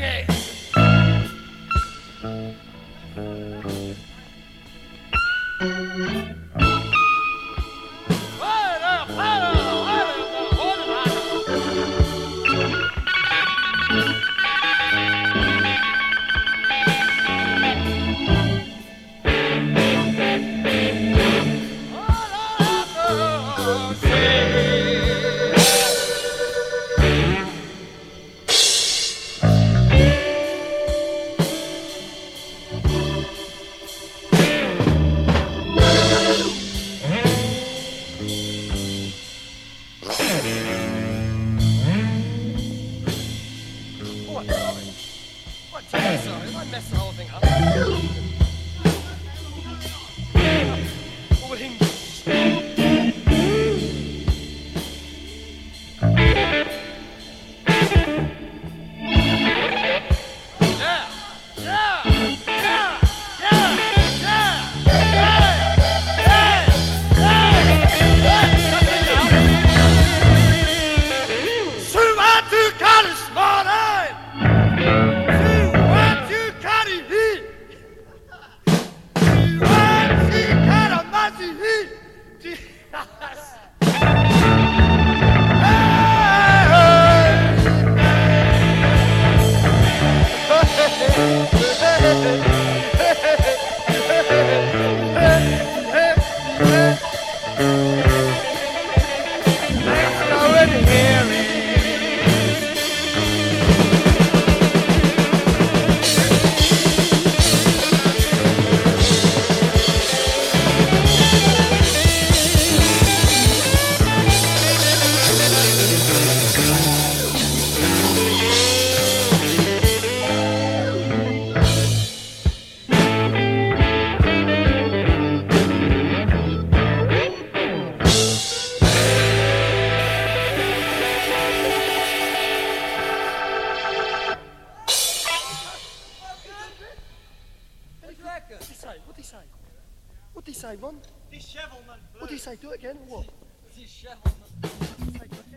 Reggae. I messed the whole thing up. Say, Ron? Dishevelment. What did he say? Do it again what? Dishevelment.